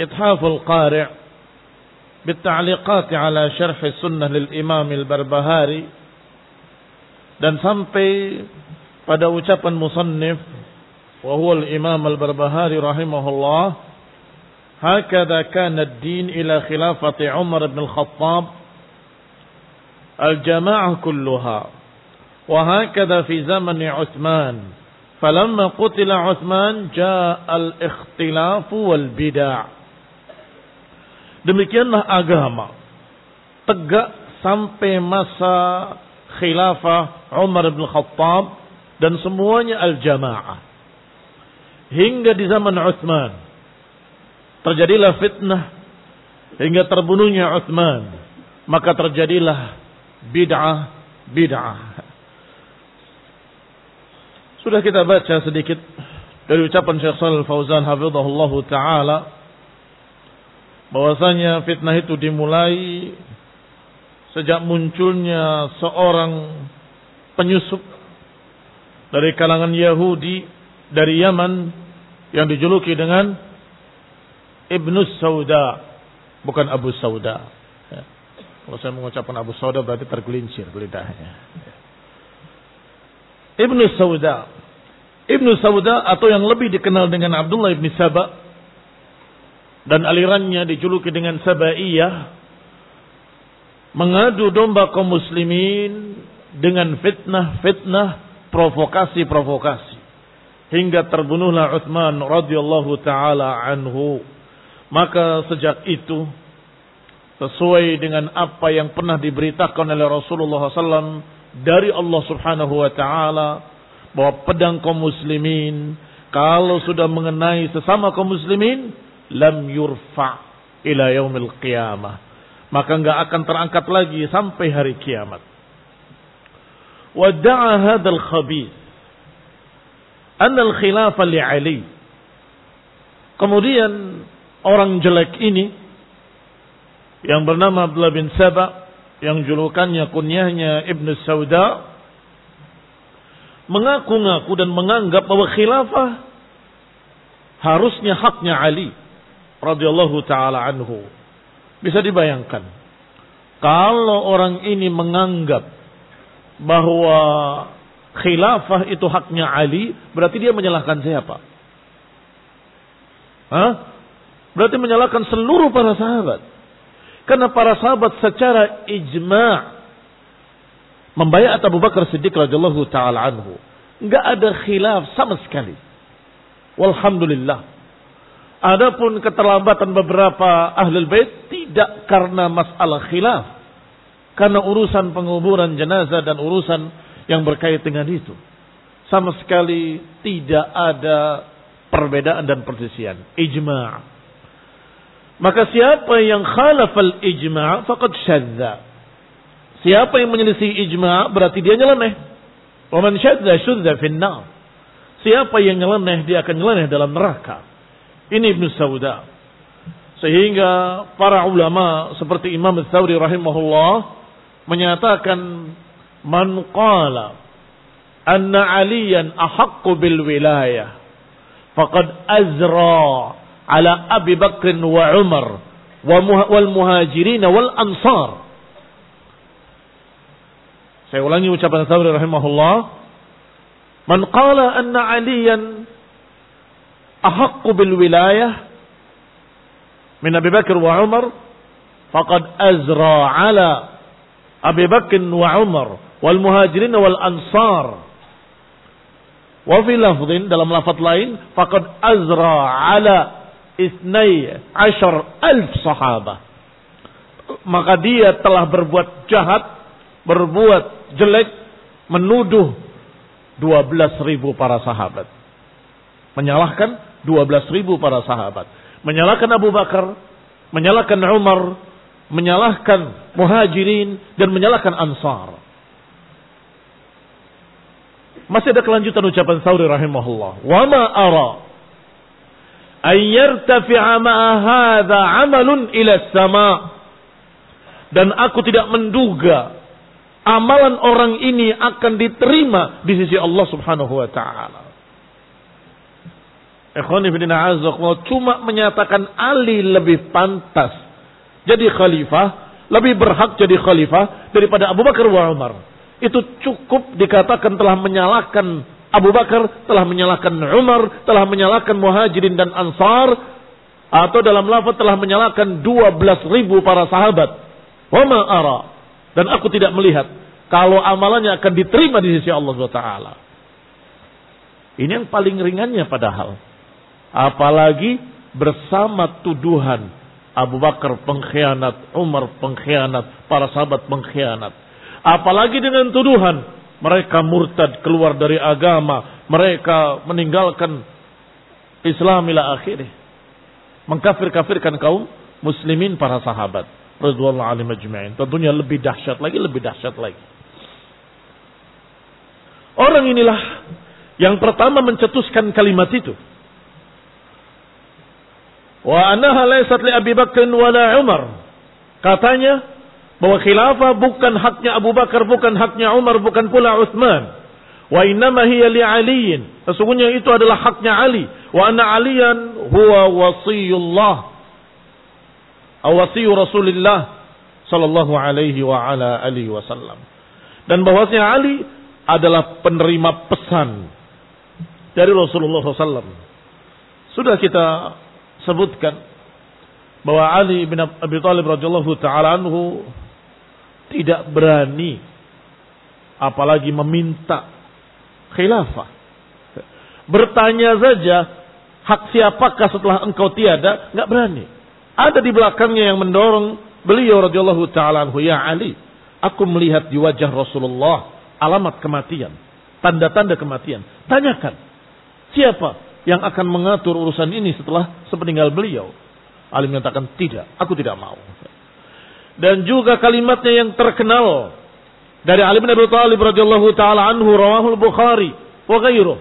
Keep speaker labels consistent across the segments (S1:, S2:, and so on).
S1: إتحاف القارئ بالتعليقات على شرح السنة للإمام البربهاري. al-Barbahari dan sampai pada ucapan musannif wa huwa al-Imam al-Barbahari هكذا كان الدين إلى خلافة عمر بن الخطاب الجماعة كلها. وهكذا في زمن عثمان فلما قتل عثمان جاء الاختلاف والبدع. Demikianlah agama tegak sampai masa khilafah Umar bin Khattab dan semuanya al-jamaah. Hingga di zaman Uthman terjadilah fitnah hingga terbunuhnya Uthman. Maka terjadilah bid'ah bid'ah. Sudah kita baca sedikit dari ucapan Syekh Shalal Fauzan hafizahullah taala bahwasanya fitnah itu dimulai sejak munculnya seorang penyusup dari kalangan Yahudi dari Yaman yang dijuluki dengan Ibnu Sauda bukan Abu Sauda. Ya. kalau saya mengucapkan Abu Sauda berarti tergelincir lidahnya. Ibnu Sauda. Ibnu Sauda atau yang lebih dikenal dengan Abdullah ibn Sabah dan alirannya dijuluki dengan Sabaiyah mengadu domba kaum muslimin dengan fitnah-fitnah, provokasi-provokasi hingga terbunuhlah Utsman radhiyallahu taala anhu. Maka sejak itu sesuai dengan apa yang pernah diberitakan oleh Rasulullah SAW dari Allah Subhanahu wa taala bahwa pedang kaum muslimin kalau sudah mengenai sesama kaum muslimin lam yurfa ila yaumil qiyamah. Maka enggak akan terangkat lagi sampai hari kiamat. Wada'a hadzal khabith. An al khilafah li Ali. Kemudian orang jelek ini yang bernama Abdullah bin Saba yang julukannya kunyahnya Ibnu Sauda mengaku-ngaku dan menganggap bahwa khilafah harusnya haknya Ali radhiyallahu taala anhu. Bisa dibayangkan. Kalau orang ini menganggap bahwa khilafah itu haknya Ali, berarti dia menyalahkan siapa? Hah? Berarti menyalahkan seluruh para sahabat. Karena para sahabat secara ijma' membayar Abu Bakar Siddiq radhiyallahu taala anhu. Enggak ada khilaf sama sekali. Walhamdulillah. Adapun keterlambatan beberapa ahli bait tidak karena masalah khilaf. Karena urusan penguburan jenazah dan urusan yang berkait dengan itu. Sama sekali tidak ada perbedaan dan perselisihan. Ijma' Maka siapa yang khalafal ijma' faqad syadza. Siapa yang menyelisih ijma' berarti dia nyeleneh. Wa man syadza syudza finnar. Siapa yang nyeleneh dia akan nyeleneh dalam neraka. Ini Ibnu Sauda. Sehingga para ulama seperti Imam Thawri rahimahullah menyatakan man qala anna aliyan ahaqqu bil wilayah faqad azra ala Abi Bakr wa Umar wal muhajirin wal ansar saya ulangi ucapan Thawri rahimahullah man qala anna aliyan أحق bil wilayah أبي بكر Bakar wa Umar على أبي بكر وعمر والمهاجرين والأنصار وفي لفظ dalam lafaz lain faqad azra ala isnai ashar alf sahabah maka dia telah 12 ribu para sahabat. Menyalahkan 12 ribu para sahabat. Menyalahkan Abu Bakar, menyalahkan Umar, menyalahkan muhajirin, dan menyalahkan ansar. Masih ada kelanjutan ucapan Sauri rahimahullah. Wa ma ara an yartafi'a ma'a amalun ila sama. Dan aku tidak menduga amalan orang ini akan diterima di sisi Allah Subhanahu wa taala. Cuma menyatakan Ali lebih pantas jadi khalifah, lebih berhak jadi khalifah daripada Abu Bakar wa Umar. Itu cukup dikatakan telah menyalahkan Abu Bakar, telah menyalahkan Umar, telah menyalahkan Muhajirin dan Ansar, atau dalam lafaz telah menyalahkan 12 ribu para sahabat. Wama ara. Dan aku tidak melihat kalau amalannya akan diterima di sisi Allah SWT. Ini yang paling ringannya padahal. Apalagi bersama tuduhan Abu Bakar pengkhianat, Umar pengkhianat, para sahabat pengkhianat. Apalagi dengan tuduhan mereka murtad keluar dari agama, mereka meninggalkan Islam ila akhirih. Mengkafir-kafirkan kaum muslimin para sahabat. Radhiyallahu alim ajma'in. Tentunya lebih dahsyat lagi, lebih dahsyat lagi. Orang inilah yang pertama mencetuskan kalimat itu. Wa annaha laysat li Abi Bakr wala Umar. Katanya bahwa khilafah bukan haknya Abu Bakar, bukan haknya Umar, bukan pula Utsman. Wa innama hiya li Aliin. Sesungguhnya itu adalah haknya Ali. Wa anna Aliyan huwa wasiyullah. Aw wasiyu Rasulillah sallallahu alaihi wa ala alihi wasallam. Dan bahwasanya Ali adalah penerima pesan dari Rasulullah SAW. Sudah kita sebutkan bahwa Ali bin Abi Thalib radhiyallahu taala anhu tidak berani apalagi meminta khilafah. Bertanya saja hak siapakah setelah engkau tiada, nggak berani. Ada di belakangnya yang mendorong beliau radhiyallahu taala anhu, ya Ali, aku melihat di wajah Rasulullah alamat kematian, tanda-tanda kematian. Tanyakan, siapa yang akan mengatur urusan ini setelah sepeninggal beliau. Ali menyatakan tidak, aku tidak mau. Dan juga kalimatnya yang terkenal dari Ali bin Abi Thalib radhiyallahu taala anhu rawahul Bukhari wa ghairuh.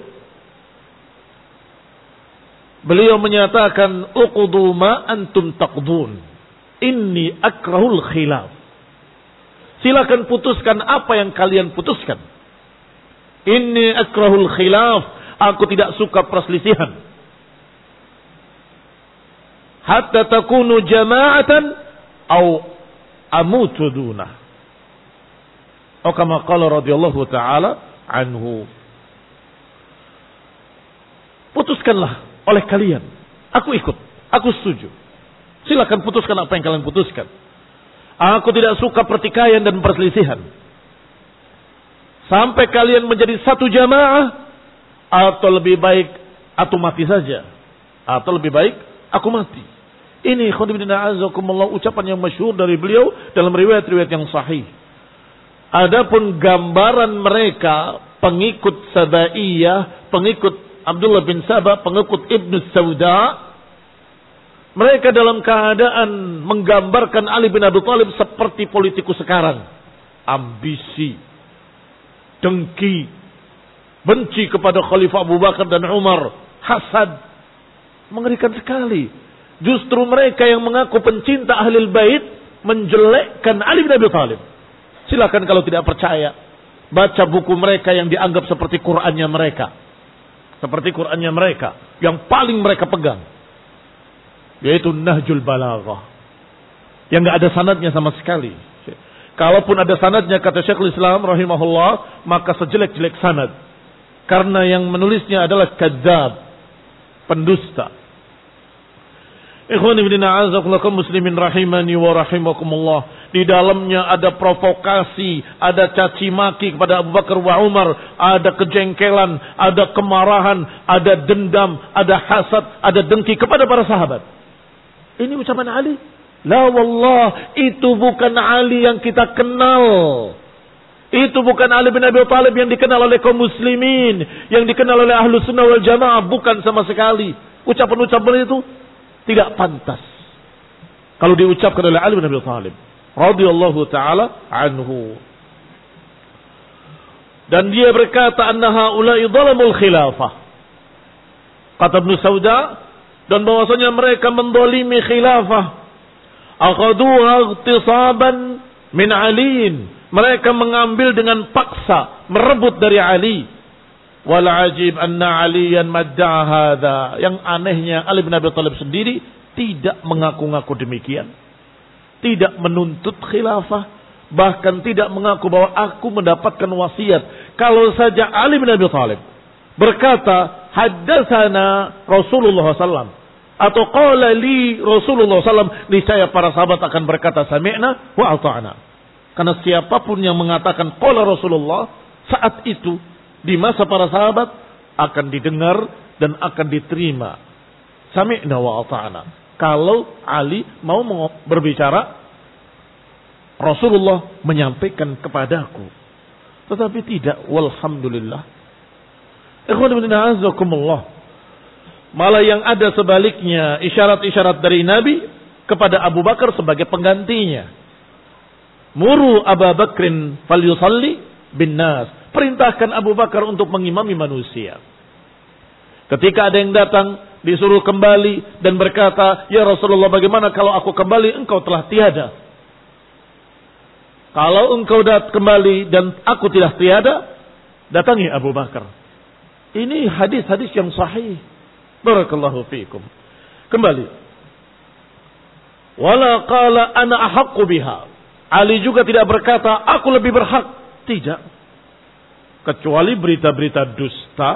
S1: Beliau menyatakan uqdu ma antum taqdun. Inni akrahul khilaf. Silakan putuskan apa yang kalian putuskan. Inni akrahul khilaf Aku tidak suka perselisihan. Hatta takunu jama'atan au amutu dunah. Oh kama qala radhiyallahu taala anhu. Putuskanlah oleh kalian. Aku ikut. Aku setuju. Silakan putuskan apa yang kalian putuskan. Aku tidak suka pertikaian dan perselisihan. Sampai kalian menjadi satu jamaah. Atau lebih baik atau mati saja. Atau lebih baik aku mati. Ini khonibina azakumullah ucapan yang masyhur dari beliau dalam riwayat-riwayat yang sahih. Adapun gambaran mereka pengikut Sabaiyah, pengikut Abdullah bin Sabah, pengikut Ibnu Sauda, mereka dalam keadaan menggambarkan Ali bin Abi Thalib seperti politikus sekarang. Ambisi, dengki, benci kepada Khalifah Abu Bakar dan Umar, hasad. Mengerikan sekali. Justru mereka yang mengaku pencinta ahli bait menjelekkan Ali bin Abi Thalib. Silakan kalau tidak percaya. Baca buku mereka yang dianggap seperti Qur'annya mereka. Seperti Qur'annya mereka. Yang paling mereka pegang. Yaitu Nahjul Balaghah. Yang nggak ada sanadnya sama sekali. Kalaupun ada sanadnya kata Syekhul Islam rahimahullah, maka sejelek-jelek sanad. Karena yang menulisnya adalah kadzab, pendusta. Ikhwan ibn a'azakullakum muslimin rahimani wa rahimakumullah. Di dalamnya ada provokasi, ada caci maki kepada Abu Bakar wa Umar, ada kejengkelan, ada kemarahan, ada dendam, ada hasad, ada dengki kepada para sahabat. Ini ucapan Ali. La wallah, itu bukan Ali yang kita kenal. Itu bukan Ali bin Abi Thalib yang dikenal oleh kaum muslimin, yang dikenal oleh ahlu sunnah wal jamaah, bukan sama sekali. Ucapan-ucapan itu tidak pantas. Kalau diucapkan oleh Ali bin Abi Thalib radhiyallahu taala anhu. Dan dia berkata annaha ulai dhalamul khilafah. Kata Ibnu Sauda dan bahwasanya mereka mendolimi khilafah. Ightisaban min aliin. Mereka mengambil dengan paksa, merebut dari Ali. Wal ajib anna Aliyan hadha. Yang anehnya Ali bin Abi Thalib sendiri tidak mengaku-ngaku demikian. Tidak menuntut khilafah. Bahkan tidak mengaku bahwa aku mendapatkan wasiat. Kalau saja Ali bin Abi Thalib berkata, Haddathana Rasulullah SAW. Atau qala li Rasulullah SAW. Niscaya para sahabat akan berkata, Sami'na wa ata'na. Karena siapa pun yang mengatakan qala Rasulullah saat itu di masa para sahabat akan didengar dan akan diterima. Sami'na wa ata'na. Kalau Ali mau berbicara, Rasulullah menyampaikan kepadaku. Tetapi tidak, walhamdulillah. Ikhwan. Malah yang ada sebaliknya isyarat-isyarat dari Nabi kepada Abu Bakar sebagai penggantinya. Muru Abu Bakrin fal yusalli bin nas. Perintahkan Abu Bakar untuk mengimami manusia. Ketika ada yang datang, disuruh kembali dan berkata, Ya Rasulullah bagaimana kalau aku kembali, engkau telah tiada. Kalau engkau dat kembali dan aku tidak tiada, datangi Abu Bakar. Ini hadis-hadis yang sahih. Barakallahu fiikum. Kembali. Wala qala ana ahaqqu biha. Ali juga tidak berkata, aku lebih berhak. Tidak kecuali berita-berita dusta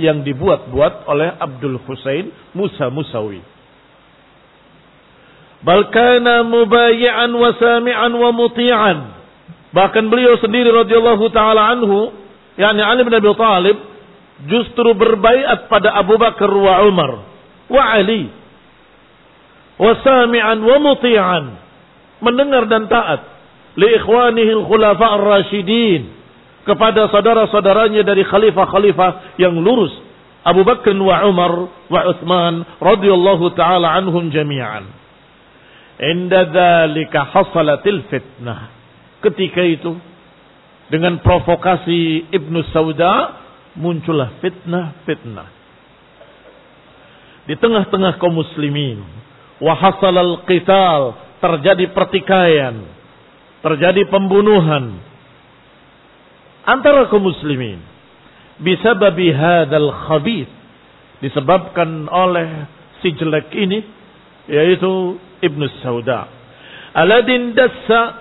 S1: yang dibuat-buat oleh Abdul Husain Musa Musawi. Balkana mubayyan wa sami'an wa muti'an. Bahkan beliau sendiri radhiyallahu taala anhu, yakni Ali bin Abi Thalib justru berbaiat pada Abu Bakar wa Umar wa Ali. Wa sami'an wa muti'an. Mendengar dan taat li ikhwanihi al-khulafa ar-rasyidin kepada saudara-saudaranya dari khalifah-khalifah yang lurus Abu Bakar wa Umar wa Uthman radhiyallahu taala anhum jami'an. Inda dzalika hasalatil fitnah. Ketika itu dengan provokasi Ibnu Sauda muncullah fitnah-fitnah. Di tengah-tengah kaum muslimin wa hasalal qital terjadi pertikaian, terjadi pembunuhan, antara kaum muslimin bisababi hadzal khabith disebabkan oleh si jelek ini yaitu Ibnu Sauda Aladin dassa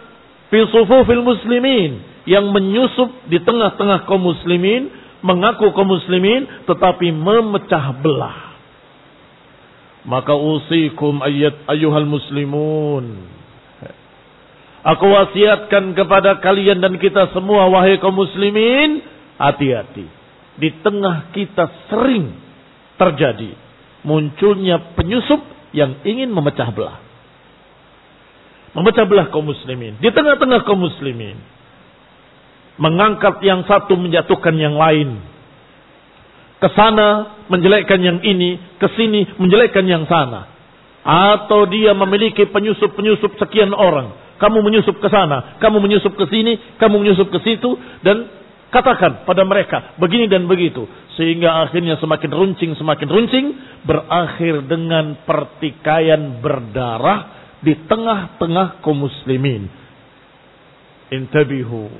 S1: fi sufufil muslimin yang menyusup di tengah-tengah kaum muslimin, mengaku kaum muslimin tetapi memecah belah. Maka usikum ayat ayuhal muslimun. Aku wasiatkan kepada kalian dan kita semua wahai kaum muslimin, hati-hati. Di tengah kita sering terjadi munculnya penyusup yang ingin memecah belah. Memecah belah kaum muslimin. Di tengah-tengah kaum muslimin. Mengangkat yang satu menjatuhkan yang lain. Ke sana menjelekkan yang ini, ke sini menjelekkan yang sana. Atau dia memiliki penyusup-penyusup sekian orang. Kamu menyusup ke sana, kamu menyusup ke sini, kamu menyusup ke situ. Dan katakan pada mereka begini dan begitu. Sehingga akhirnya semakin runcing, semakin runcing. Berakhir dengan pertikaian berdarah di tengah-tengah kaum muslimin. Intabihu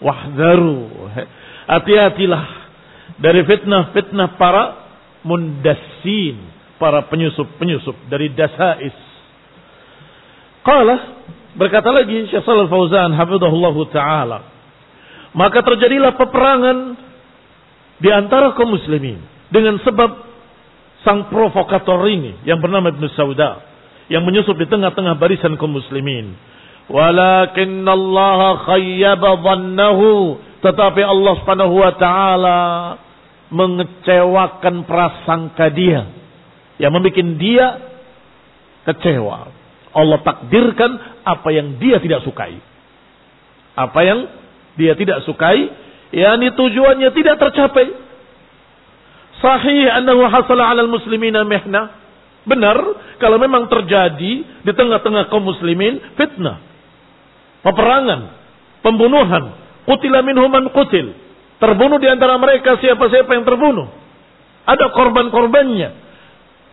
S1: wahdharu. Hati-hatilah dari fitnah-fitnah para mundassin, para penyusup-penyusup dari dasais. Qala berkata lagi Syekh Shalal Fauzan hafizahullah taala. Maka terjadilah peperangan di antara kaum muslimin dengan sebab sang provokator ini yang bernama Ibnu Sauda yang menyusup di tengah-tengah barisan kaum muslimin. Walakin Allah khayyaba dhannahu. Tetapi Allah subhanahu wa ta'ala mengecewakan prasangka dia. Yang membuat dia kecewa. Allah takdirkan apa yang dia tidak sukai. Apa yang dia tidak sukai. yakni tujuannya tidak tercapai. Sahih annahu hasala ala muslimina mihna. Benar, kalau memang terjadi di tengah-tengah kaum muslimin fitnah, peperangan, pembunuhan, qutila minhum man qutil. Terbunuh di antara mereka siapa-siapa yang terbunuh. Ada korban-korbannya.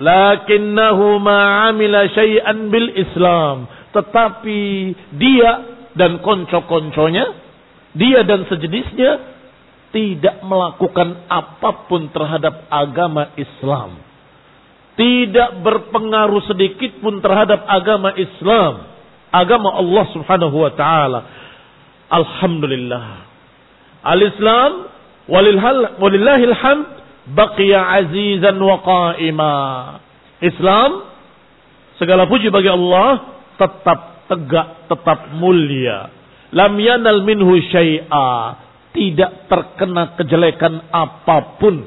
S1: Lakinnahu ma'amila syai'an bil Islam. Tetapi dia dan konco-konconya, dia dan sejenisnya tidak melakukan apa pun terhadap agama Islam tidak berpengaruh sedikit pun terhadap agama Islam, agama Allah Subhanahu wa taala. Alhamdulillah. Al-Islam walillahil hamd baqiya azizan wa qa'ima. Islam segala puji bagi Allah tetap tegak, tetap mulia. Lam yanal minhu syai'a. Tidak terkena kejelekan apa pun.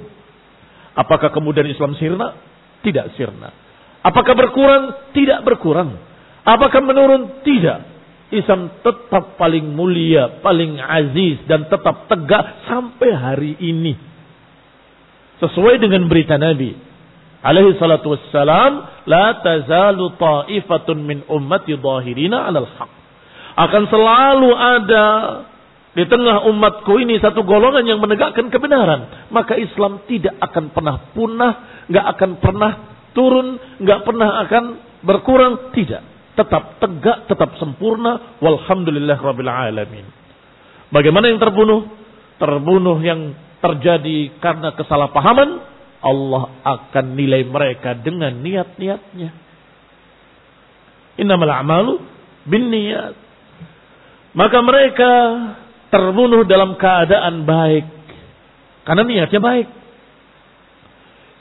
S1: Apakah kemudian Islam sirna? Tidak sirna. Apakah berkurang? Tidak berkurang. Apakah menurun? Tidak. Islam tetap paling mulia, paling aziz dan tetap tegak sampai hari ini. Sesuai dengan berita Nabi alaihi salatu wassalam, la tazalu ta'ifatun min ummati zahirina 'alal haq. Akan selalu ada di tengah umatku ini satu golongan yang menegakkan kebenaran. Maka Islam tidak akan pernah punah nggak akan pernah turun, nggak pernah akan berkurang, tidak. Tetap tegak, tetap sempurna. Walhamdulillah rabbil alamin. Bagaimana yang terbunuh? Terbunuh yang terjadi karena kesalahpahaman, Allah akan nilai mereka dengan niat-niatnya. Innamal a'malu bin niat. Maka mereka terbunuh dalam keadaan baik. Karena niatnya baik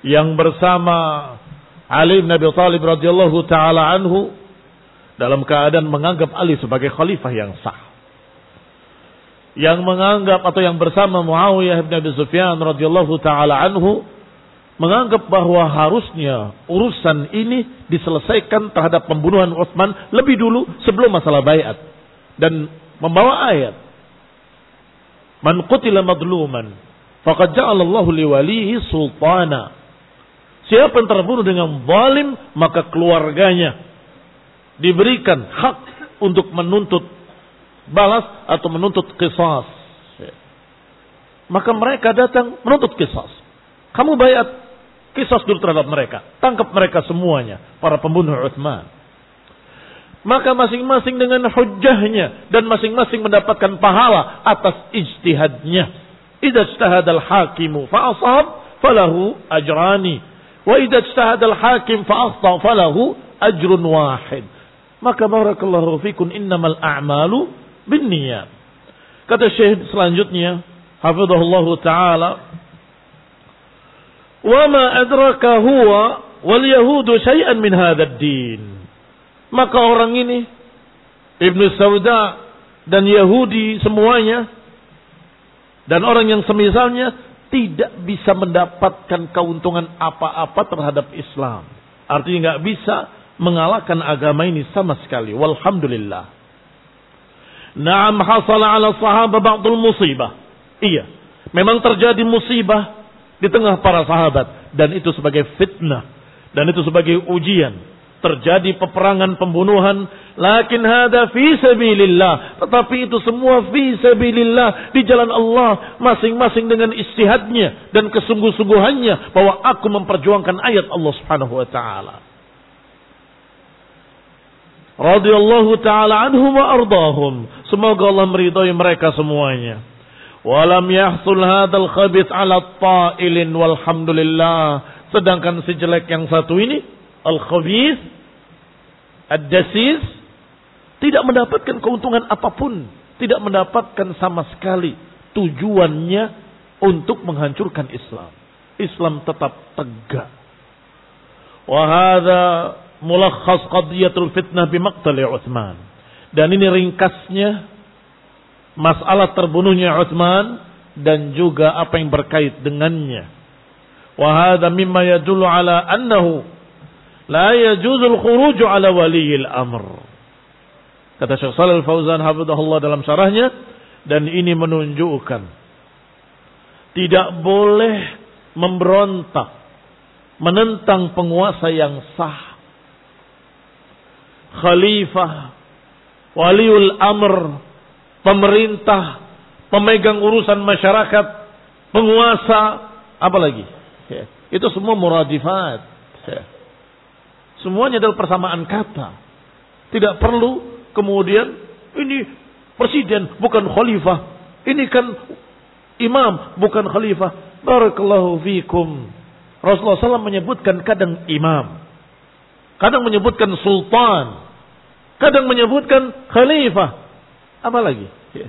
S1: yang bersama Ali bin Abi Thalib radhiyallahu taala anhu dalam keadaan menganggap Ali sebagai khalifah yang sah. Yang menganggap atau yang bersama Muawiyah bin Abi Sufyan radhiyallahu taala anhu menganggap bahwa harusnya urusan ini diselesaikan terhadap pembunuhan Utsman lebih dulu sebelum masalah bayat. Dan membawa ayat Man qutila madluman faqad ja'ala Allahu liwalihi sultana. Siapa yang terbunuh dengan zalim, maka keluarganya diberikan hak untuk menuntut balas atau menuntut kisas. Maka mereka datang menuntut kisas. Kamu bayat kisas dulu terhadap mereka. Tangkap mereka semuanya. Para pembunuh Uthman. Maka masing-masing dengan hujahnya. Dan masing-masing mendapatkan pahala atas ijtihadnya. Idza ijtahadal hakimu fa'asab falahu ajrani. Wa idza ijtahada al-hakim fa falahu ajrun wahid. Maka barakallahu fikum innamal a'malu binniyat. Kata Syekh selanjutnya, hafizahullah taala, "Wa ma adraka huwa wal yahudu syai'an min hadzal din." Maka orang ini Ibnu Sauda dan Yahudi semuanya dan orang yang semisalnya tidak bisa mendapatkan keuntungan apa-apa terhadap Islam. Artinya nggak bisa mengalahkan agama ini sama sekali. Walhamdulillah. Naam hasala ala sahabat ba'dul musibah. Iya. Memang terjadi musibah di tengah para sahabat. Dan itu sebagai fitnah. Dan itu sebagai ujian. Terjadi peperangan pembunuhan. Lakin hada fi sabilillah. Tetapi itu semua fi sabilillah. Di jalan Allah. Masing-masing dengan istihadnya. Dan kesungguh-sungguhannya. Bahwa aku memperjuangkan ayat Allah subhanahu wa ta'ala radhiyallahu taala anhum wa ardahum. Semoga Allah meridhai mereka semuanya. Walam yahsul hadzal khabith ala ta'ilin walhamdulillah. Sedangkan si jelek yang satu ini al khabith ad-dasis tidak mendapatkan keuntungan apa pun, tidak mendapatkan sama sekali tujuannya untuk menghancurkan Islam. Islam tetap tegak. Wahada mulakhas qadiyatul fitnah bimaqtali Utsman. Dan ini ringkasnya masalah terbunuhnya Utsman dan juga apa yang berkait dengannya. Wa hadha mimma yadullu ala annahu la yajuzul khuruj ala waliyil amr. Kata Syekh Shalal Fauzan hafizahullah dalam syarahnya dan ini menunjukkan tidak boleh memberontak menentang penguasa yang sah khalifah, waliul amr, pemerintah, pemegang urusan masyarakat, penguasa, apa lagi? Ya. Itu semua muradifat. Ya. Semuanya adalah persamaan kata. Tidak perlu kemudian ini presiden bukan khalifah. Ini kan imam bukan khalifah. Barakallahu fikum. Rasulullah SAW menyebutkan kadang imam. Kadang menyebutkan sultan. Kadang menyebutkan khalifah. Apa lagi? Ya.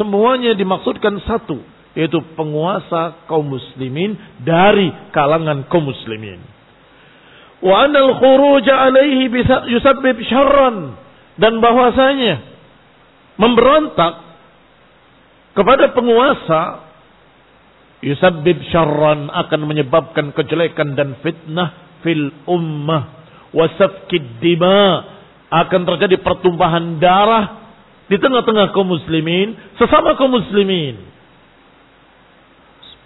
S1: Semuanya dimaksudkan satu. Yaitu penguasa kaum muslimin dari kalangan kaum muslimin. Wa anal khuruja alaihi yusabbib syarran. Dan bahwasanya memberontak kepada penguasa yusabbib syarran akan menyebabkan kejelekan dan fitnah fil ummah wasafkid dima akan terjadi pertumpahan darah di tengah-tengah kaum muslimin, sesama kaum muslimin.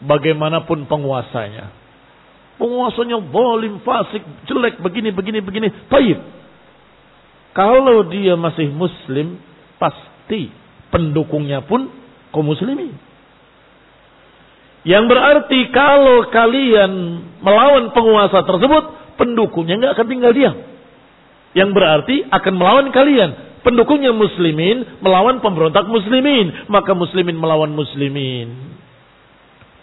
S1: Bagaimanapun penguasanya. Penguasanya zalim, fasik, jelek, begini, begini, begini. Taib. Kalau dia masih muslim, pasti pendukungnya pun kaum muslimin. Yang berarti kalau kalian melawan penguasa tersebut, pendukungnya nggak akan tinggal diam. Yang berarti akan melawan kalian. Pendukungnya muslimin melawan pemberontak muslimin. Maka muslimin melawan muslimin.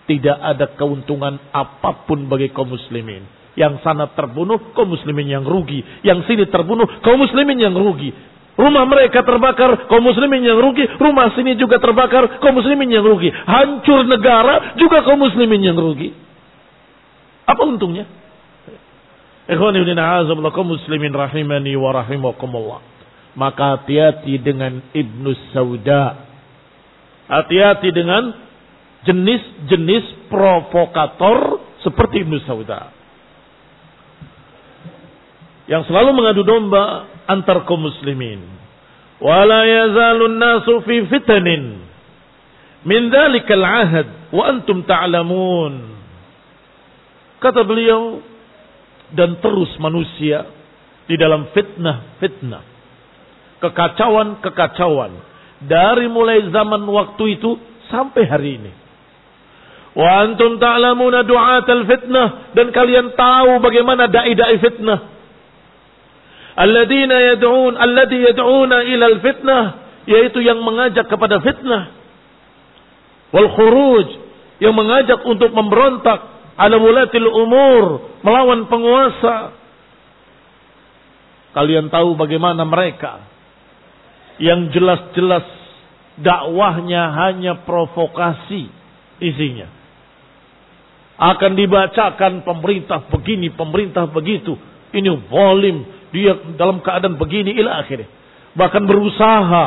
S1: Tidak ada keuntungan apa pun bagi kaum muslimin. Yang sana terbunuh, kaum muslimin yang rugi. Yang sini terbunuh, kaum muslimin yang rugi. Rumah mereka terbakar, kaum muslimin yang rugi. Rumah sini juga terbakar, kaum muslimin yang rugi. Hancur negara, juga kaum muslimin yang rugi. Apa untungnya? Ikhwan ibn kaum muslimin rahimani wa rahimakumullah. Maka hati-hati dengan Ibnu Sauda. Hati-hati dengan jenis-jenis provokator seperti Ibnu Sauda. Yang selalu mengadu domba antar kaum muslimin. Wala yazalun nasu fi fitanin. Min dhalikal ahad wa antum ta'lamun. Kata beliau, dan terus manusia di dalam fitnah-fitnah. Kekacauan-kekacauan. Dari mulai zaman waktu itu sampai hari ini. Wa antum ta'lamuna du'atal fitnah. Dan kalian tahu bagaimana da'i-da'i fitnah. Alladina yad'un, alladhi yad'una ilal fitnah. Yaitu yang mengajak kepada fitnah. Wal khuruj. Yang mengajak untuk memberontak ala wulatil umur, melawan penguasa. Kalian tahu bagaimana mereka yang jelas-jelas dakwahnya hanya provokasi isinya. Akan dibacakan pemerintah begini, pemerintah begitu. Ini volim, dia dalam keadaan begini ila akhirnya. Bahkan berusaha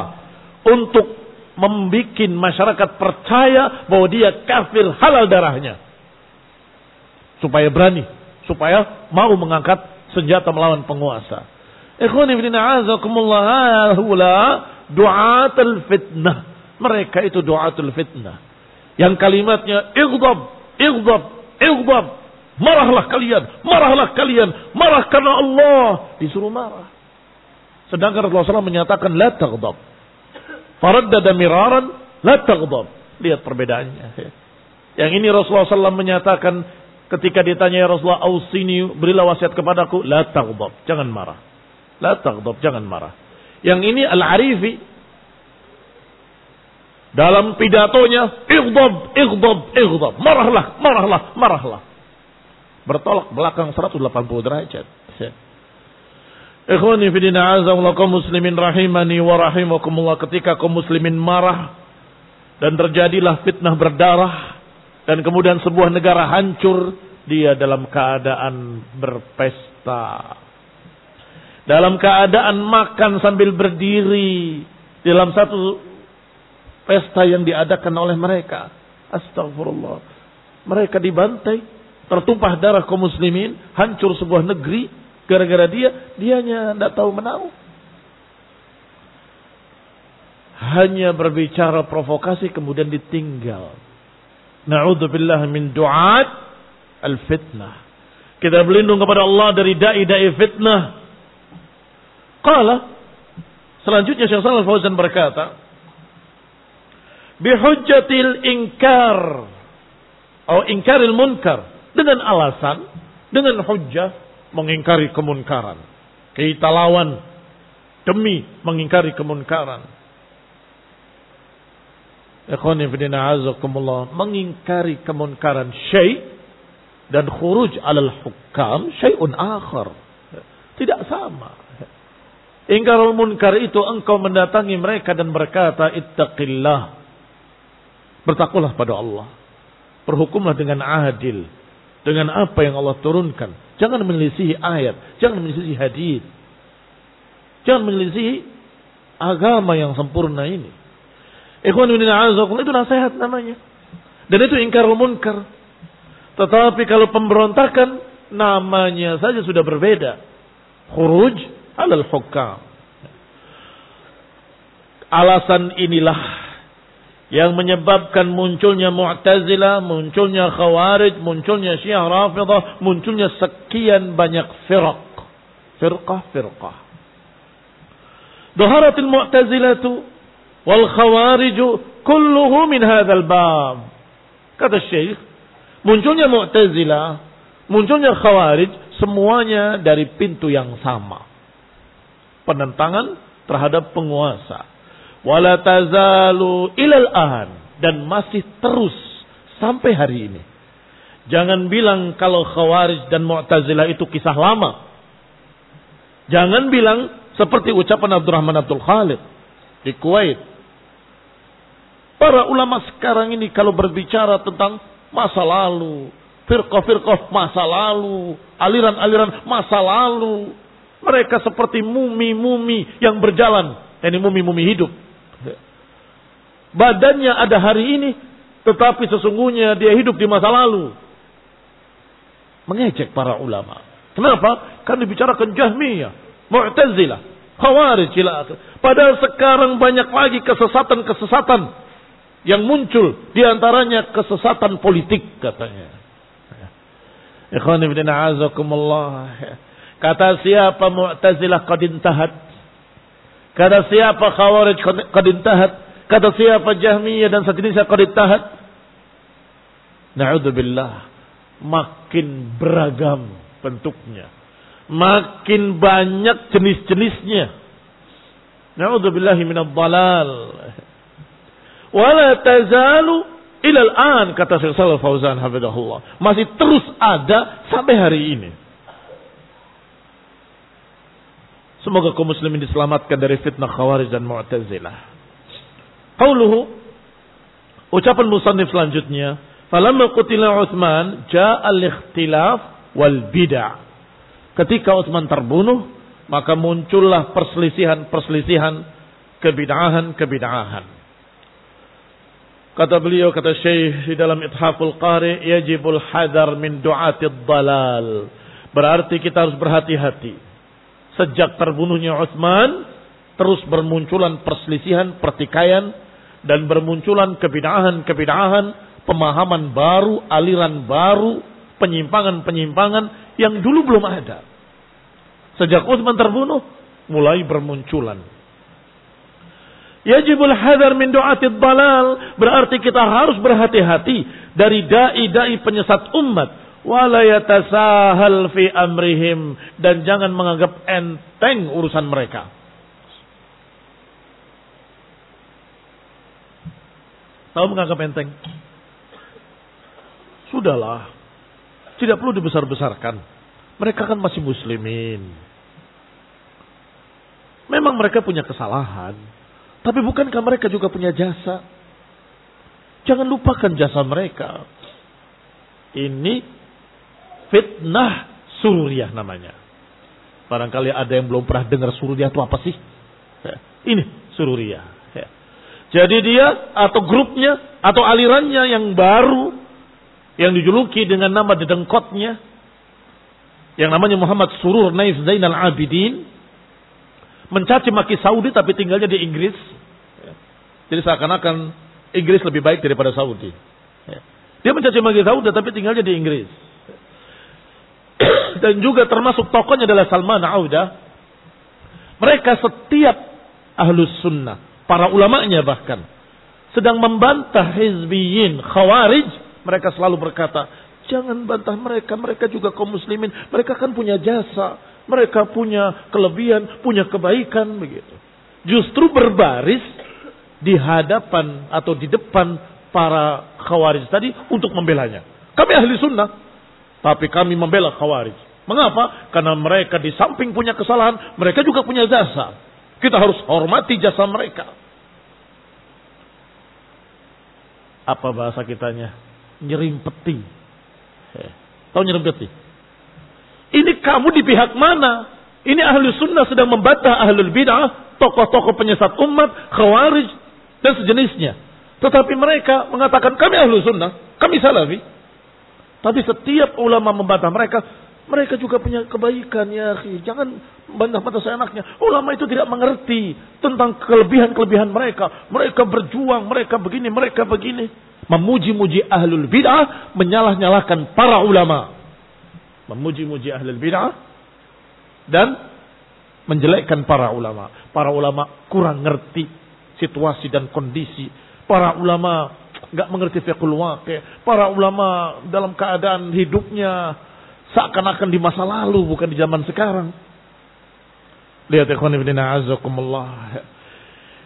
S1: untuk membuat masyarakat percaya bahwa dia kafir halal darahnya. Supaya berani, supaya mau mengangkat senjata melawan penguasa. Du'atul fitnah. Mereka itu du'atul fitnah. Yang kalimatnya ighdab, ighdab, ighdab. Marahlah kalian, marahlah kalian, marah karena Allah. Disuruh marah. Sedangkan Rasulullah SAW menyatakan la taghdab. Faraddada miraran la taghdab. Lihat perbedaannya. Yang ini Rasulullah SAW menyatakan ketika ditanya ya Rasulullah ausini berilah wasiat kepadaku la taghdab. Jangan marah. La taghdab, jangan marah. Yang ini Al-Arifi dalam pidatonya ighdab, ighdab, ighdab. Marahlah, marahlah, marahlah. Bertolak belakang 180 derajat. Ikhwani fidina azamullah kaum muslimin rahimani wa rahimakumullah ketika kaum muslimin marah dan terjadilah fitnah berdarah dan kemudian sebuah negara hancur dia dalam keadaan berpesta dalam keadaan makan sambil berdiri dalam satu pesta yang diadakan oleh mereka astagfirullah mereka dibantai tertumpah darah kaum muslimin hancur sebuah negeri Gara-gara dia, dianya tidak tahu menau. Hanya berbicara provokasi kemudian ditinggal. Na'udzubillah min du'at al-fitnah. Kita berlindung kepada Allah dari da'i-da'i fitnah. Qala. Selanjutnya Syekh Shalal Fauzan berkata. Bihujjatil inkar. Atau inkaril munkar. Dengan alasan. Dengan hujjah mengingkari kemunkaran. Kita lawan demi mengingkari kemunkaran. Mengingkari kemunkaran syai' dan khuruj alal hukam syai'un akhar. Tidak sama. Ingkarul munkar itu engkau mendatangi mereka dan berkata ittaqillah. Bertakwalah pada Allah. Berhukumlah dengan adil dengan apa yang Allah turunkan. Jangan menyelisihi ayat, jangan menyelisihi hadis. Jangan menyelisihi agama yang sempurna ini. Ikhwan bin itu nasihat namanya. Dan itu ingkar munkar. Tetapi kalau pemberontakan namanya saja sudah berbeda. Khuruj alal hukam. Alasan inilah yang menyebabkan munculnya Mu'tazilah, munculnya Khawarij, munculnya Syiah Rafidah, munculnya sekian banyak firq. Firqah-firqah. Dhaharatil Mu'tazilatu wal Khawarij kulluhu min hadzal bab. Kata Syekh, munculnya Mu'tazilah, munculnya Khawarij semuanya dari pintu yang sama. Penentangan terhadap penguasa wala tazalu ilal ahan dan masih terus sampai hari ini. Jangan bilang kalau Khawarij dan Mu'tazilah itu kisah lama. Jangan bilang seperti ucapan Abdurrahman Abdul Khalid di Kuwait. Para ulama sekarang ini kalau berbicara tentang masa lalu, firqah-firqah masa lalu, aliran-aliran masa lalu, mereka seperti mumi-mumi yang berjalan, ini mumi-mumi hidup Badannya ada hari ini, tetapi sesungguhnya dia hidup di masa lalu. Mengejek para ulama. Kenapa? Kan dibicarakan Jahmiyah, Mu'tazilah, Khawarij, Padahal sekarang banyak lagi kesesatan-kesesatan yang muncul. Di antaranya kesesatan politik katanya. Kata siapa Mu'tazilah qadintahat. Kata siapa Khawarij qadintahat. Kata siapa Jahmiyah dan sejenisnya qad ittahad? Na'udzubillah. Makin beragam bentuknya. Makin banyak jenis-jenisnya. Na'udzubillahi minad dalal. Wala tazalu ilal an kata Syekh Shalal Fauzan hafizahullah. Masih terus ada sampai hari ini. Semoga kaum muslimin diselamatkan dari fitnah khawarij dan mu'tazilah. Qauluhu ucapan musannif selanjutnya, falamma qutila Utsman jaa al-ikhtilaf wal bid'ah. Ketika Utsman terbunuh, maka muncullah perselisihan-perselisihan, kebid'ahan-kebid'ahan. Kata beliau, kata Syekh di dalam Ithaful Qari, yajibul hadar min du'atid dalal. Berarti kita harus berhati-hati. Sejak terbunuhnya Utsman, terus bermunculan perselisihan, pertikaian, dan bermunculan kebid'ahan-kebid'ahan, pemahaman baru, aliran baru, penyimpangan-penyimpangan yang dulu belum ada. Sejak Utsman terbunuh, mulai bermunculan Yajibul hadar min du'atid dalal. Berarti kita harus berhati-hati dari dai-dai penyesat umat. Wala yatasahal fi amrihim. Dan jangan menganggap enteng urusan mereka. Tahu menganggap enteng? Sudahlah. Tidak perlu dibesar-besarkan. Mereka kan masih muslimin. Memang mereka punya kesalahan. Tapi bukankah mereka juga punya jasa? Jangan lupakan jasa mereka. Ini fitnah suriyah namanya. Barangkali ada yang belum pernah dengar suriyah itu apa sih? Ya, ini suriyah. Ya. Jadi dia atau grupnya atau alirannya yang baru yang dijuluki dengan nama dedengkotnya yang namanya Muhammad Surur Naif Zainal Abidin mencaci maki Saudi tapi tinggalnya di Inggris. Jadi seakan-akan Inggris lebih baik daripada Saudi. Dia mencaci maki Saudi tapi tinggalnya di Inggris. Dan juga termasuk tokohnya adalah Salman Auda. Mereka setiap ahlus sunnah, para ulamanya bahkan, sedang membantah hizbiyin, khawarij, mereka selalu berkata, jangan bantah mereka, mereka juga kaum muslimin, mereka kan punya jasa, mereka punya kelebihan, punya kebaikan begitu. Justru berbaris di hadapan atau di depan para khawarij tadi untuk membelanya. Kami ahli sunnah, tapi kami membela khawarij. Mengapa? Karena mereka di samping punya kesalahan, mereka juga punya jasa. Kita harus hormati jasa mereka. Apa bahasa kitanya? Nyerimpeti. Eh, tahu nyerimpeti? Ini kamu di pihak mana? Ini ahli sunnah sedang membantah ahlul bid'ah, tokoh-tokoh penyesat umat, khawarij, dan sejenisnya. Tetapi mereka mengatakan kami ahli sunnah, kami salafi. Tapi setiap ulama membantah mereka, mereka juga punya kebaikan ya akhi. Jangan bantah-bantah seenaknya. Ulama itu tidak mengerti tentang kelebihan-kelebihan mereka. Mereka berjuang, mereka begini, mereka begini. Memuji-muji ahlul bid'ah, menyalah-nyalahkan para ulama memuji-muji ahli bid'ah dan menjelekkan para ulama. Para ulama kurang ngerti situasi dan kondisi. Para ulama nggak mengerti fiqhul waqi. Para ulama dalam keadaan hidupnya seakan-akan di masa lalu bukan di zaman sekarang. Lihat ikhwan ibn.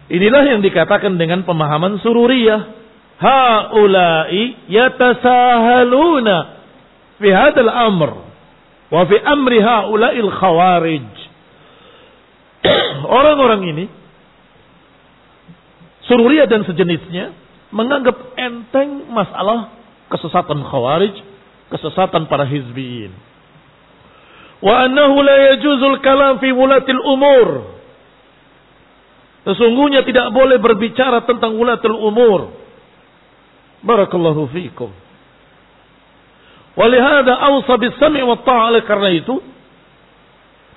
S1: Inilah yang dikatakan dengan pemahaman sururiyah. Haulai yatasahaluna fi hadzal amr Wa fi amri haula'il khawarij. Orang-orang ini Sururiyah dan sejenisnya menganggap enteng masalah kesesatan khawarij, kesesatan para hizbiyin. Wa annahu la yajuzul kalam fi wulatil umur. Sesungguhnya tidak boleh berbicara tentang wulatil umur. Barakallahu fiikum. Walihada awsa bisami wa ta'ala karena itu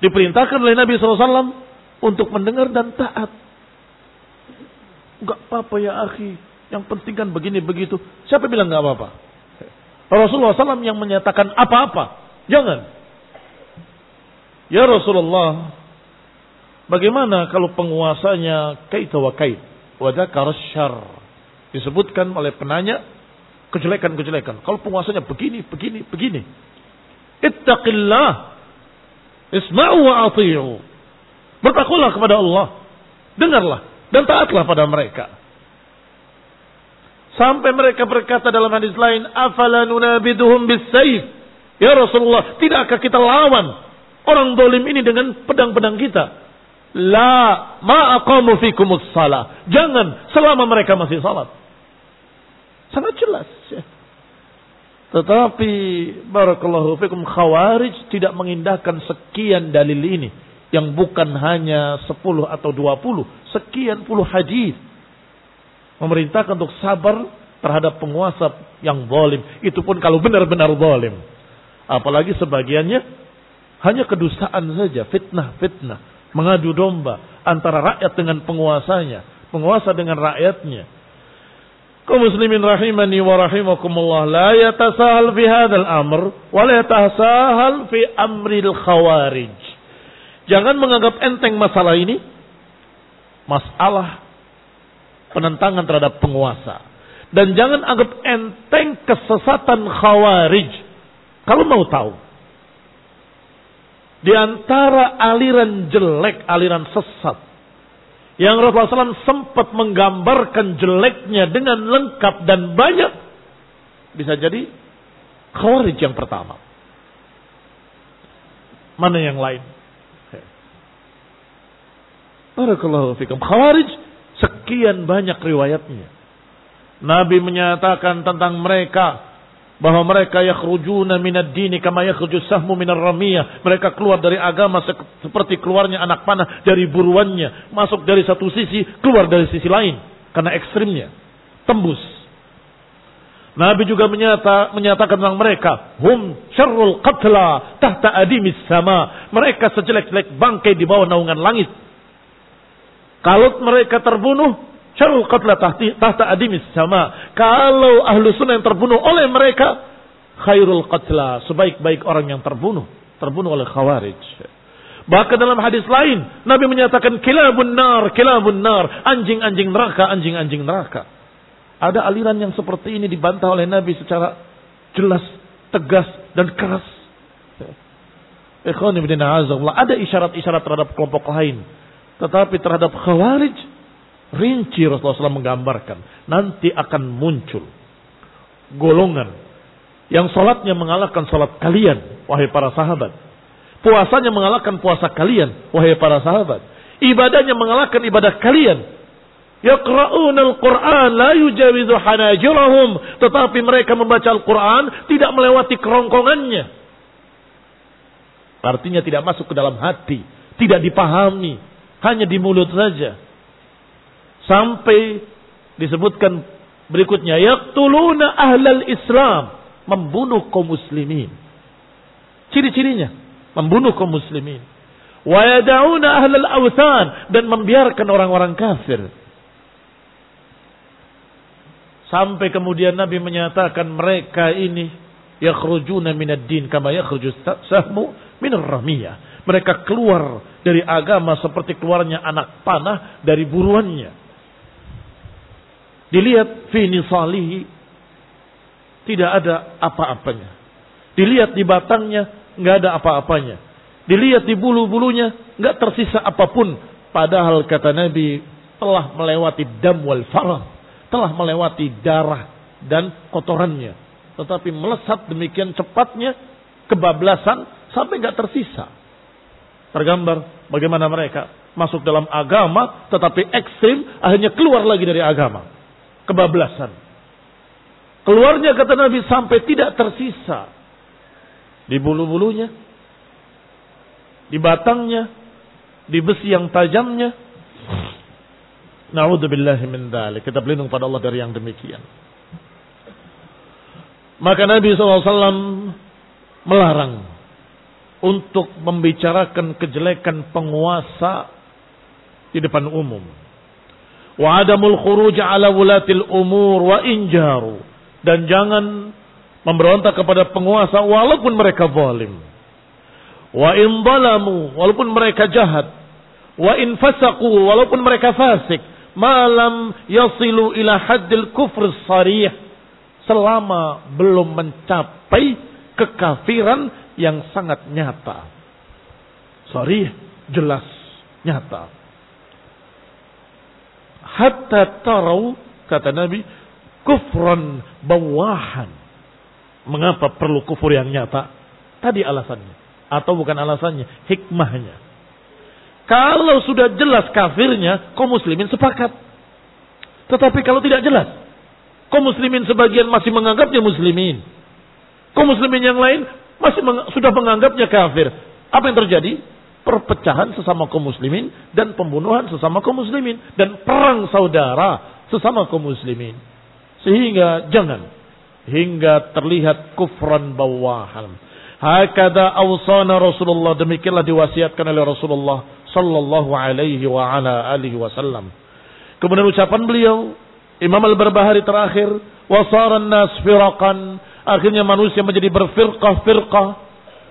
S1: diperintahkan oleh Nabi SAW untuk mendengar dan taat. Enggak apa-apa ya akhi. Yang penting kan begini begitu. Siapa bilang enggak apa-apa? Rasulullah SAW yang menyatakan apa-apa. Jangan. Ya Rasulullah, bagaimana kalau penguasanya kaita wa kait? Wadakar syar. Disebutkan oleh penanya kejelekan-kejelekan. Kalau penguasanya begini, begini, begini. Ittaqillah. Isma'u wa ati'u. Bertakwalah kepada Allah. Dengarlah dan taatlah pada mereka. Sampai mereka berkata dalam hadis lain, "Afala nunabiduhum bis-sayf?" Ya Rasulullah, tidakkah kita lawan orang dolim ini dengan pedang-pedang kita? La ma aqamu fikumus salah. Jangan selama mereka masih salat. Sangat jelas. Ya. Tetapi barakallahu fikum khawarij tidak mengindahkan sekian dalil ini yang bukan hanya 10 atau 20, sekian puluh hadis memerintahkan untuk sabar terhadap penguasa yang zalim. Itu pun kalau benar-benar zalim. Apalagi sebagiannya hanya kedustaan saja, fitnah-fitnah mengadu domba antara rakyat dengan penguasanya, penguasa dengan rakyatnya. Kau muslimin rahimani wa rahimakumullah la yatasahal fi hadzal amr wa la yatasahal fi amril khawarij. Jangan menganggap enteng masalah ini masalah penentangan terhadap penguasa. Dan jangan anggap enteng kesesatan khawarij. Kalau mau tahu, di antara aliran jelek, aliran sesat. Yang Rasulullah SAW sempat menggambarkan jeleknya dengan lengkap dan banyak. Bisa jadi Khawarij yang pertama. Mana yang lain? Barakallahu fikum. Khawarij sekian banyak riwayatnya. Nabi menyatakan tentang mereka bahwa mereka yakhrujuna minad dini kama yakhruju sahmu minar ramiyah. Mereka keluar dari agama seperti keluarnya anak panah dari buruannya, masuk dari satu sisi, keluar dari sisi lain karena ekstrimnya. Tembus. Nabi juga menyata, menyatakan tentang mereka, hum syarrul qatla tahta adimis sama. Mereka sejelek-jelek bangkai di bawah naungan langit. Kalau mereka terbunuh, Syarul qatla tahta adimis sama. Kalau ahlu sunnah yang terbunuh oleh mereka, khairul qatla, sebaik-baik orang yang terbunuh. Terbunuh oleh khawarij. Bahkan dalam hadis lain, Nabi menyatakan kilabun nar, kilabun nar, anjing-anjing neraka, anjing-anjing neraka. Ada aliran yang seperti ini dibantah oleh Nabi secara jelas, tegas, dan keras. Ada isyarat-isyarat terhadap kelompok lain. Tetapi terhadap khawarij, Rinci Rasulullah SAW menggambarkan. Nanti akan muncul golongan yang sholatnya mengalahkan sholat kalian, wahai para sahabat. Puasanya mengalahkan puasa kalian, wahai para sahabat. Ibadahnya mengalahkan ibadah kalian. Yaqra'un al-Quran la yujawizu hanajirahum. Tetapi mereka membaca Al-Quran tidak melewati kerongkongannya. Artinya tidak masuk ke dalam hati. Tidak dipahami. Hanya di mulut saja. Sampai disebutkan berikutnya yaqtuluna ahlal Islam, membunuh kaum muslimin. Ciri-cirinya membunuh kaum muslimin. Wa yad'una ahlal awthan dan membiarkan orang-orang kafir. Sampai kemudian Nabi menyatakan mereka ini yakhrujuna minad din kama yakhruju sahmu minar ramiyah. Mereka keluar dari agama seperti keluarnya anak panah dari buruannya. Dilihat fi nisalihi tidak ada apa-apanya. Dilihat di batangnya nggak ada apa-apanya. Dilihat di bulu-bulunya nggak tersisa apa pun. Padahal kata Nabi telah melewati dam wal farah, telah melewati darah dan kotorannya. Tetapi melesat demikian cepatnya kebablasan sampai nggak tersisa. Tergambar bagaimana mereka masuk dalam agama tetapi ekstrim akhirnya keluar lagi dari agama kebablasan. Keluarnya kata Nabi sampai tidak tersisa di bulu-bulunya, di batangnya, di besi yang tajamnya. Na'udzubillahi min dzalik. Kita berlindung pada Allah dari yang demikian. Maka Nabi SAW melarang untuk membicarakan kejelekan penguasa di depan umum wa adamul khuruj ala wulatil umur wa injaru. Dan jangan memberontak kepada penguasa walaupun mereka zalim. Wa in zalamu walaupun mereka jahat. Wa in fasaqu walaupun mereka fasik. Malam yasilu ila haddil kufr sarih. Selama belum mencapai kekafiran yang sangat nyata. Sarih jelas nyata hatta tarau kata Nabi kufran bawahan. Mengapa perlu kufur yang nyata? Tadi alasannya atau bukan alasannya, hikmahnya. Kalau sudah jelas kafirnya, kaum muslimin sepakat. Tetapi kalau tidak jelas, kaum muslimin sebagian masih menganggapnya muslimin. Kaum muslimin yang lain masih meng sudah menganggapnya kafir. Apa yang terjadi? Perpecahan sesama kaum muslimin dan pembunuhan sesama kaum muslimin dan perang saudara sesama kaum muslimin. Sehingga jangan hingga terlihat kufran bawahan. Hakada awsana Rasulullah demikianlah diwasiatkan oleh Rasulullah sallallahu alaihi wa ala alihi wasallam. Kemudian ucapan beliau Imam Al-Barbahari terakhir wasaran nas firaqan akhirnya manusia menjadi berfirqah-firqah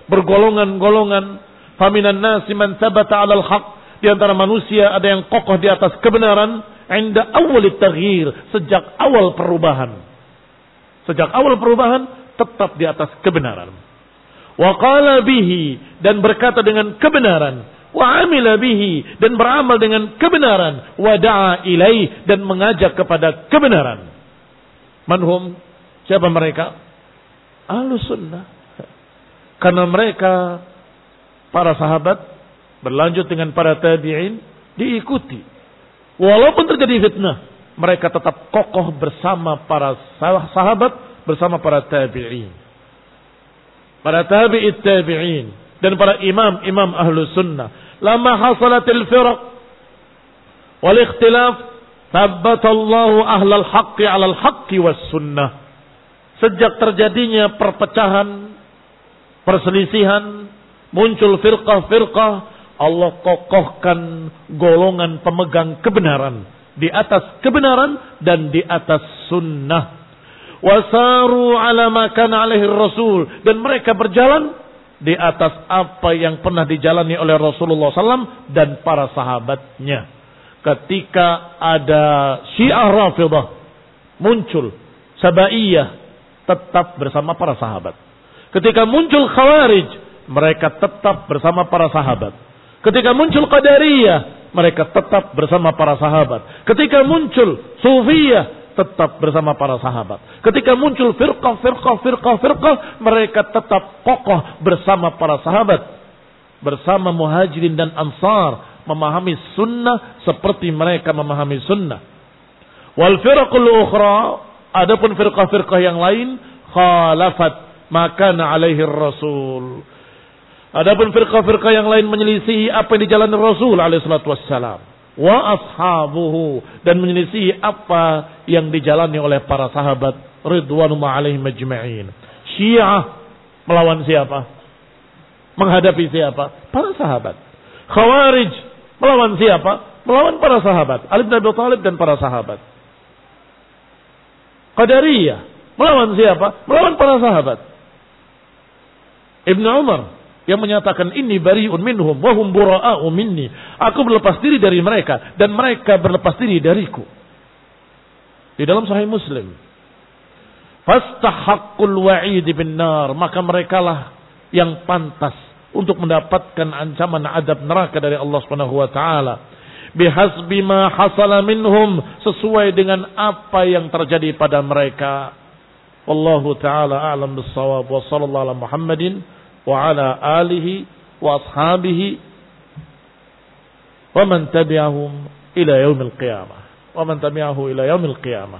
S1: bergolongan-golongan faminan nasi man thabata 'alal haq. Di antara manusia ada yang kokoh di atas kebenaran. Inda awal taghyir sejak awal perubahan. Sejak awal perubahan tetap di atas kebenaran. Wa qala bihi. Dan berkata dengan kebenaran. Wa amila bihi. Dan beramal dengan kebenaran. Wa da'a ilai. Dan mengajak kepada kebenaran. Manhum? Siapa mereka? Ahlu sunnah. Karena mereka para sahabat berlanjut dengan para tabi'in diikuti walaupun terjadi fitnah mereka tetap kokoh bersama para sahabat bersama para tabi'in para tabi'it tabi'in dan para imam-imam ahlu sunnah. Lama hasalatil firaq wal ikhtilaf thabbata Allah ahlal haqqi alal haqqi was sunnah. Sejak terjadinya perpecahan, perselisihan, muncul firqah-firqah, Allah kokohkan golongan pemegang kebenaran di atas kebenaran dan di atas sunnah wasaru ala makan alaihi rasul dan mereka berjalan di atas apa yang pernah dijalani oleh Rasulullah SAW dan para sahabatnya. Ketika ada Syiah Rafidah muncul, Sabaiyah tetap bersama para sahabat. Ketika muncul Khawarij, mereka tetap bersama para sahabat. Ketika muncul Qadariyah, mereka tetap bersama para sahabat. Ketika muncul Sufiyah, tetap bersama para sahabat. Ketika muncul firqah, firqah, firqah, firqah, mereka tetap kokoh bersama para sahabat. Bersama muhajirin dan ansar. Memahami sunnah seperti mereka memahami sunnah. Wal firqul ukhra, adapun firqah-firqah yang lain, khalafat makana alaihi rasul. Adapun firqah-firqah yang lain menyelisihi apa yang dijalani Rasul alaihi salatu wassalam wa ashabuhu dan menyelisih apa yang dijalani oleh para sahabat ridwanullah alaihim majma'in. Syiah melawan siapa? Menghadapi siapa? Para sahabat. Khawarij melawan siapa? Melawan para sahabat. Ali bin Abi Thalib dan para sahabat. Qadariyah melawan siapa? Melawan para sahabat. Ibnu Umar yang menyatakan ini bariun minhum wahum bura'a'u minni. Aku berlepas diri dari mereka dan mereka berlepas diri dariku. Di dalam sahih Muslim. Fastahaqqul wa'id bin nar, maka merekalah yang pantas untuk mendapatkan ancaman adab neraka dari Allah Subhanahu wa taala. Bihasbi ma hasala minhum sesuai dengan apa yang terjadi pada mereka. Wallahu taala a'lam bis-shawab wa sallallahu ala Muhammadin وعلى آله وأصحابه ومن تبعهم إلى يوم القيامة. ومن تبعه إلى يوم القيامة.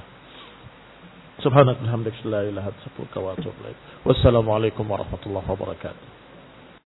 S1: سبحانك الحمد لا إله إلا أنت والسلام عليكم ورحمة الله وبركاته.